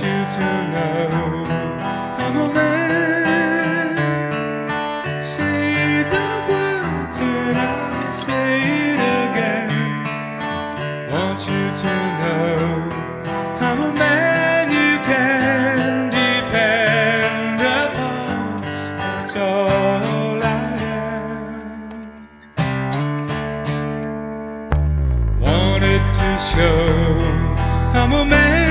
you to know I'm a man. Say the words and I'll say it again. Want you to know I'm a man you can depend upon. That's all I am. Wanted to show I'm a man.